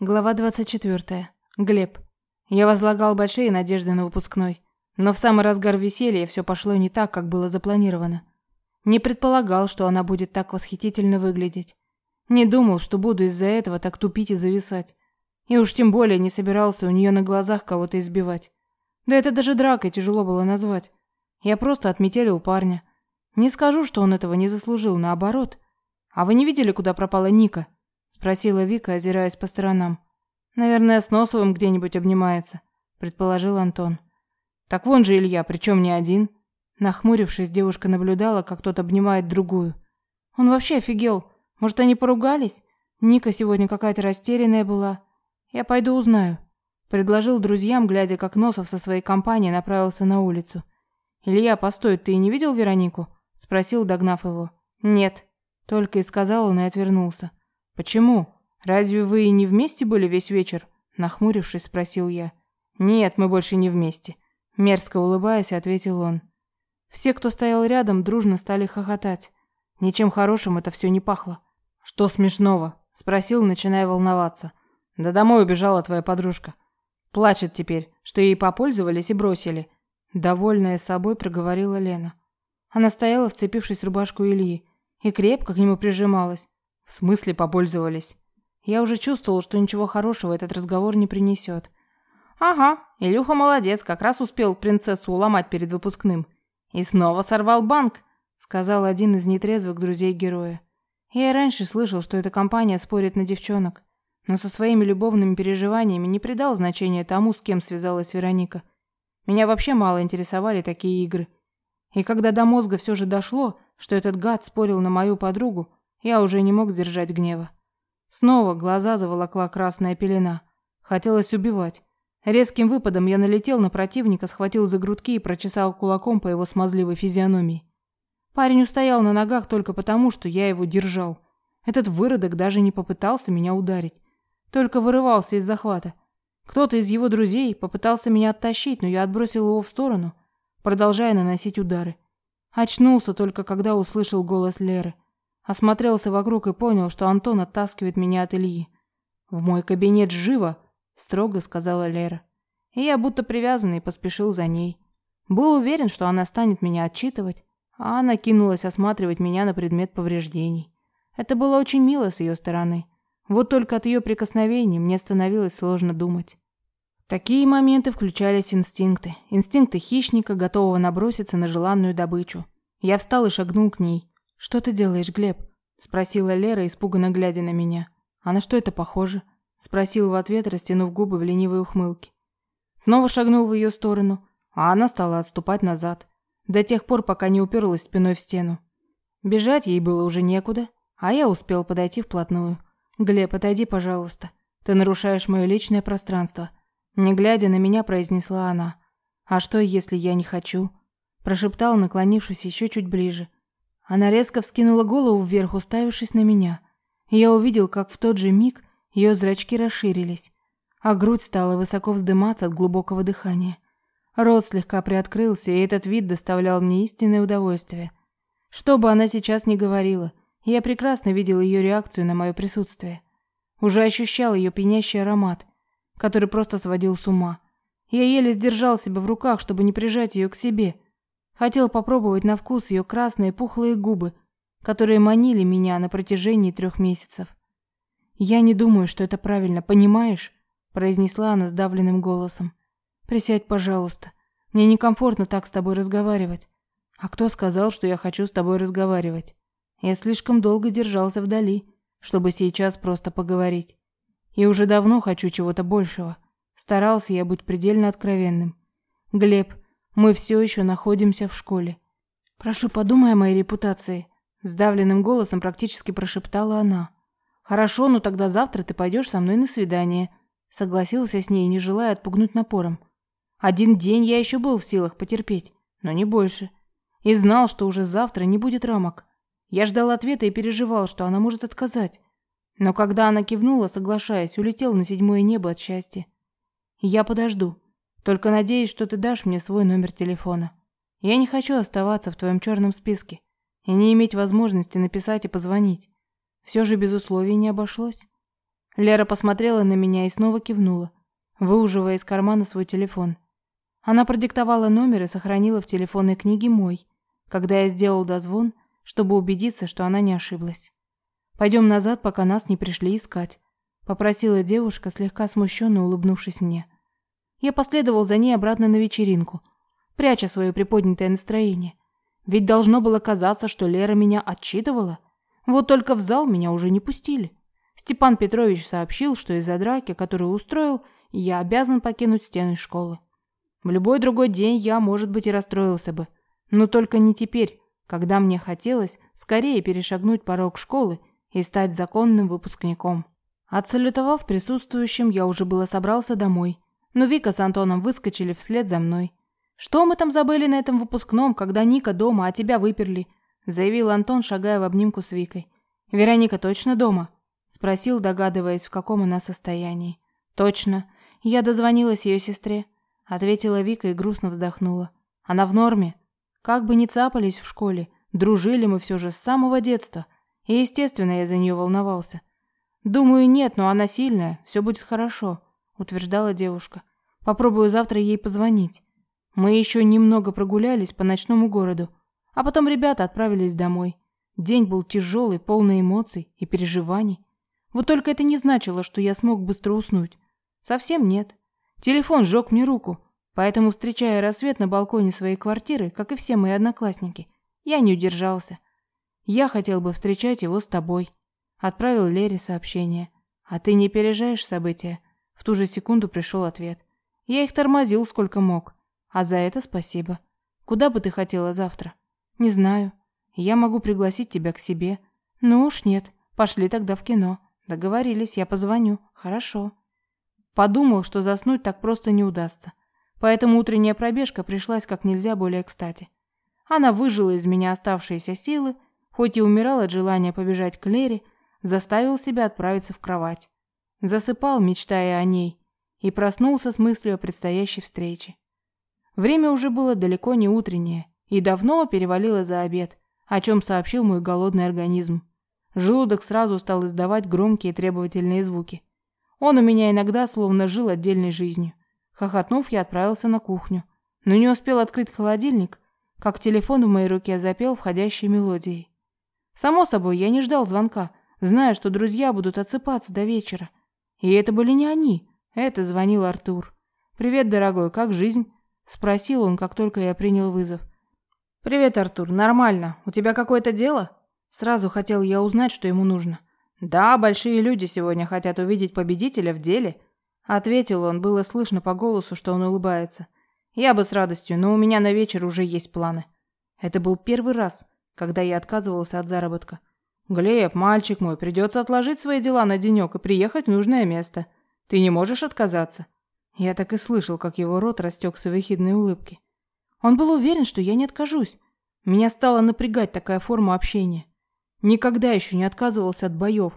Глава 24. Глеб. Я возлагал большие надежды на выпускной, но в самый разгар веселья все пошло не так, как было запланировано. Не предполагал, что она будет так восхитительно выглядеть. Не думал, что буду из-за этого так тупить и зависать. И уж тем более не собирался у нее на глазах кого-то избивать. Да это даже дракой тяжело было назвать. Я просто отметили парня. Не скажу, что он этого не заслужил, наоборот. А вы не видели, куда пропала Ника? Спросила Вика, озираясь по сторонам. Наверное, с Носовым где-нибудь обнимается, предположил Антон. Так вон же Илья, причем не один. Нахмурившись, девушка наблюдала, как тот обнимает другую. Он вообще офигел. Может, они поругались? Ника сегодня какая-то растерянная была. Я пойду узнаю, предложил друзьям, глядя, как Носов со своей компанией направился на улицу. Илья, постой, ты не видел Веронику? спросил, догнав его. Нет, только и сказал он и отвернулся. «Почему? Разве вы и не вместе были весь вечер?» Нахмурившись, спросил я. «Нет, мы больше не вместе», – мерзко улыбаясь, ответил он. Все, кто стоял рядом, дружно стали хохотать. Ничем хорошим это все не пахло. «Что смешного?» – спросил, начиная волноваться. «Да домой убежала твоя подружка. Плачет теперь, что ей попользовались и бросили». Довольная собой проговорила Лена. Она стояла, вцепившись в рубашку Ильи, и крепко к нему прижималась. В смысле попользовались? Я уже чувствовал, что ничего хорошего этот разговор не принесет. Ага, Илюха молодец, как раз успел принцессу уломать перед выпускным. И снова сорвал банк, сказал один из нетрезвых друзей героя. Я и раньше слышал, что эта компания спорит на девчонок, но со своими любовными переживаниями не придал значения тому, с кем связалась Вероника. Меня вообще мало интересовали такие игры. И когда до мозга все же дошло, что этот гад спорил на мою подругу, я уже не мог сдержать гнева. Снова глаза заволокла красная пелена. Хотелось убивать. Резким выпадом я налетел на противника, схватил за грудки и прочесал кулаком по его смазливой физиономии. Парень устоял на ногах только потому, что я его держал. Этот выродок даже не попытался меня ударить. Только вырывался из захвата. Кто-то из его друзей попытался меня оттащить, но я отбросил его в сторону, продолжая наносить удары. Очнулся только когда услышал голос Леры. Осмотрелся вокруг и понял, что Антон оттаскивает меня от Ильи. «В мой кабинет живо!» – строго сказала Лера. И я будто привязанный поспешил за ней. Был уверен, что она станет меня отчитывать, а она кинулась осматривать меня на предмет повреждений. Это было очень мило с ее стороны. Вот только от ее прикосновений мне становилось сложно думать. Такие моменты включались инстинкты. Инстинкты хищника, готового наброситься на желанную добычу. Я встал и шагнул к ней. «Что ты делаешь, Глеб?» – спросила Лера, испуганно глядя на меня. «А на что это похоже?» – спросил в ответ, растянув губы в ленивой ухмылке. Снова шагнул в ее сторону, а она стала отступать назад, до тех пор, пока не уперлась спиной в стену. Бежать ей было уже некуда, а я успел подойти вплотную. «Глеб, отойди, пожалуйста. Ты нарушаешь мое личное пространство». Не глядя на меня, произнесла она. «А что, если я не хочу?» Прошептал, наклонившись еще чуть ближе. Она резко вскинула голову вверх, уставившись на меня. я увидел, как в тот же миг ее зрачки расширились, а грудь стала высоко вздыматься от глубокого дыхания. Рот слегка приоткрылся, и этот вид доставлял мне истинное удовольствие. Что бы она сейчас ни говорила, я прекрасно видел ее реакцию на мое присутствие. Уже ощущал ее пьянящий аромат, который просто сводил с ума. Я еле сдержал себя в руках, чтобы не прижать ее к себе – Хотел попробовать на вкус ее красные пухлые губы, которые манили меня на протяжении трех месяцев. «Я не думаю, что это правильно, понимаешь?» произнесла она сдавленным голосом. «Присядь, пожалуйста. Мне некомфортно так с тобой разговаривать». «А кто сказал, что я хочу с тобой разговаривать?» Я слишком долго держался вдали, чтобы сейчас просто поговорить. И уже давно хочу чего-то большего. Старался я быть предельно откровенным. Глеб, мы все еще находимся в школе. Прошу, подумай о моей репутации, сдавленным голосом практически прошептала она. Хорошо, но тогда завтра ты пойдешь со мной на свидание, согласился с ней, не желая отпугнуть напором. Один день я еще был в силах потерпеть, но не больше. И знал, что уже завтра не будет рамок. Я ждал ответа и переживал, что она может отказать. Но когда она кивнула, соглашаясь, улетел на седьмое небо от счастья. Я подожду. Только надеюсь, что ты дашь мне свой номер телефона. Я не хочу оставаться в твоем черном списке и не иметь возможности написать и позвонить. Все же без условий не обошлось. Лера посмотрела на меня и снова кивнула, выуживая из кармана свой телефон. Она продиктовала номер и сохранила в телефонной книге мой, когда я сделал дозвон, чтобы убедиться, что она не ошиблась. «Пойдем назад, пока нас не пришли искать», — попросила девушка, слегка смущенно улыбнувшись мне. Я последовал за ней обратно на вечеринку, пряча свое приподнятое настроение. Ведь должно было казаться, что Лера меня отчитывала. Вот только в зал меня уже не пустили. Степан Петрович сообщил, что из-за драки, которую устроил, я обязан покинуть стены школы. В любой другой день я, может быть, и расстроился бы. Но только не теперь, когда мне хотелось скорее перешагнуть порог школы и стать законным выпускником. Отсалютовав присутствующим, я уже было собрался домой, но Вика с Антоном выскочили вслед за мной. «Что мы там забыли на этом выпускном, когда Ника дома, а тебя выперли?» заявил Антон, шагая в обнимку с Викой. «Вероника точно дома?» спросил, догадываясь, в каком она состоянии. «Точно. Я дозвонилась ее сестре», ответила Вика и грустно вздохнула. «Она в норме. Как бы ни цапались в школе, дружили мы все же с самого детства». И, естественно, я за нее волновался. «Думаю, нет, но она сильная, все будет хорошо», — утверждала девушка. «Попробую завтра ей позвонить. Мы еще немного прогулялись по ночному городу, а потом ребята отправились домой. День был тяжелый, полный эмоций и переживаний. Вот только это не значило, что я смог быстро уснуть. Совсем нет. Телефон сжег мне руку, поэтому, встречая рассвет на балконе своей квартиры, как и все мои одноклассники, я не удержался. Я хотел бы встречать его с тобой. Отправил Лере сообщение. А ты не пережаешь события? В ту же секунду пришел ответ. Я их тормозил сколько мог. А за это спасибо. Куда бы ты хотела завтра? Не знаю. Я могу пригласить тебя к себе. Ну уж нет. Пошли тогда в кино. Договорились, я позвоню. Хорошо. Подумал, что заснуть так просто не удастся. Поэтому утренняя пробежка пришлась как нельзя более кстати. Она выжила из меня оставшиеся силы хоть и умирал от желания побежать к Лере, заставил себя отправиться в кровать. Засыпал, мечтая о ней, и проснулся с мыслью о предстоящей встрече. Время уже было далеко не утреннее, и давно перевалило за обед, о чем сообщил мой голодный организм. Желудок сразу стал издавать громкие требовательные звуки. Он у меня иногда словно жил отдельной жизнью. Хохотнув, я отправился на кухню, но не успел открыть холодильник, как телефон в моей руке запел входящей мелодией. Само собой, я не ждал звонка, зная, что друзья будут отсыпаться до вечера. И это были не они. Это звонил Артур. «Привет, дорогой, как жизнь?» Спросил он, как только я принял вызов. «Привет, Артур, нормально. У тебя какое-то дело?» Сразу хотел я узнать, что ему нужно. «Да, большие люди сегодня хотят увидеть победителя в деле», ответил он, было слышно по голосу, что он улыбается. «Я бы с радостью, но у меня на вечер уже есть планы». Это был первый раз, когда я отказывался от заработка. «Глеб, мальчик мой, придется отложить свои дела на денек и приехать в нужное место. Ты не можешь отказаться?» Я так и слышал, как его рот растекся в ехидной улыбке. Он был уверен, что я не откажусь. Меня стала напрягать такая форма общения. Никогда еще не отказывался от боев.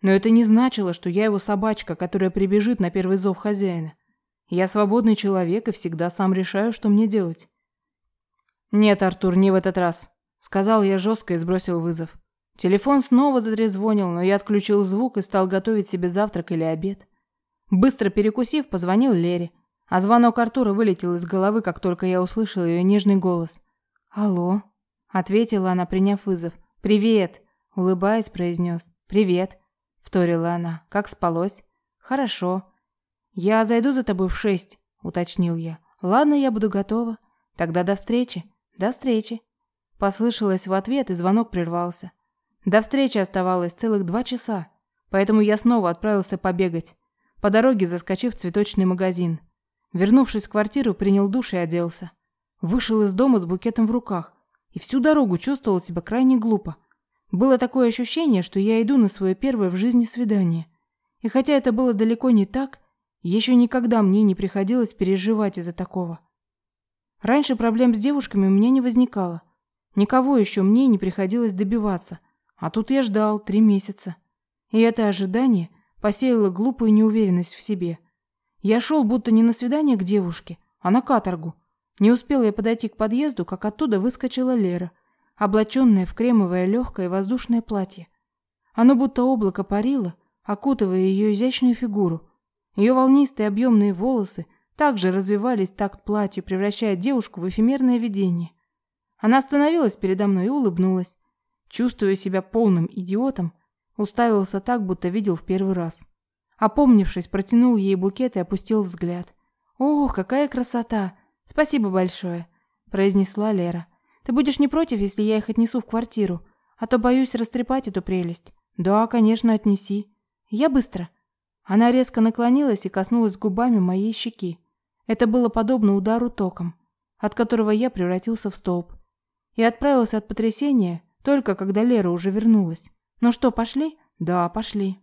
Но это не значило, что я его собачка, которая прибежит на первый зов хозяина. Я свободный человек и всегда сам решаю, что мне делать. Нет, Артур, не в этот раз. Сказал я жестко и сбросил вызов. Телефон снова затрезвонил, но я отключил звук и стал готовить себе завтрак или обед. Быстро перекусив, позвонил Лере. А звонок Артура вылетел из головы, как только я услышал ее нежный голос. «Алло», — ответила она, приняв вызов. «Привет», — улыбаясь, произнес. «Привет», — вторила она. «Как спалось?» «Хорошо». «Я зайду за тобой в шесть», — уточнил я. «Ладно, я буду готова. Тогда до встречи». «До встречи». Послышалось в ответ, и звонок прервался. До встречи оставалось целых два часа, поэтому я снова отправился побегать, по дороге заскочив в цветочный магазин. Вернувшись в квартиру, принял душ и оделся. Вышел из дома с букетом в руках и всю дорогу чувствовал себя крайне глупо. Было такое ощущение, что я иду на свое первое в жизни свидание. И хотя это было далеко не так, еще никогда мне не приходилось переживать из-за такого. Раньше проблем с девушками у меня не возникало. Никого еще мне не приходилось добиваться, а тут я ждал три месяца. И это ожидание посеяло глупую неуверенность в себе. Я шел будто не на свидание к девушке, а на каторгу. Не успел я подойти к подъезду, как оттуда выскочила Лера, облаченная в кремовое легкое воздушное платье. Оно будто облако парило, окутывая ее изящную фигуру. Ее волнистые объемные волосы также развивались такт платью, превращая девушку в эфемерное видение. Она остановилась передо мной и улыбнулась. Чувствуя себя полным идиотом, уставился так, будто видел в первый раз. Опомнившись, протянул ей букет и опустил взгляд. «Ох, какая красота! Спасибо большое!» – произнесла Лера. «Ты будешь не против, если я их отнесу в квартиру? А то боюсь растрепать эту прелесть». «Да, конечно, отнеси. Я быстро». Она резко наклонилась и коснулась губами моей щеки. Это было подобно удару током, от которого я превратился в столб. И отправился от потрясения только когда Лера уже вернулась. «Ну что, пошли?» «Да, пошли».